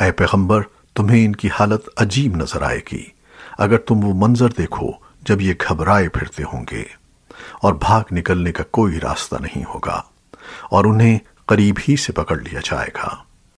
اے پیغمبر، تمہیں ان کی حالت عجیب نظر آئے گی۔ اگر تم وہ منظر دیکھو جب یہ گھبرائے پھرتے ہوں گے، اور بھاگ نکلنے کا کوئی راستہ نہیں ہوگا، اور انہیں قریب ہی سے پکڑ لیا جائے گا۔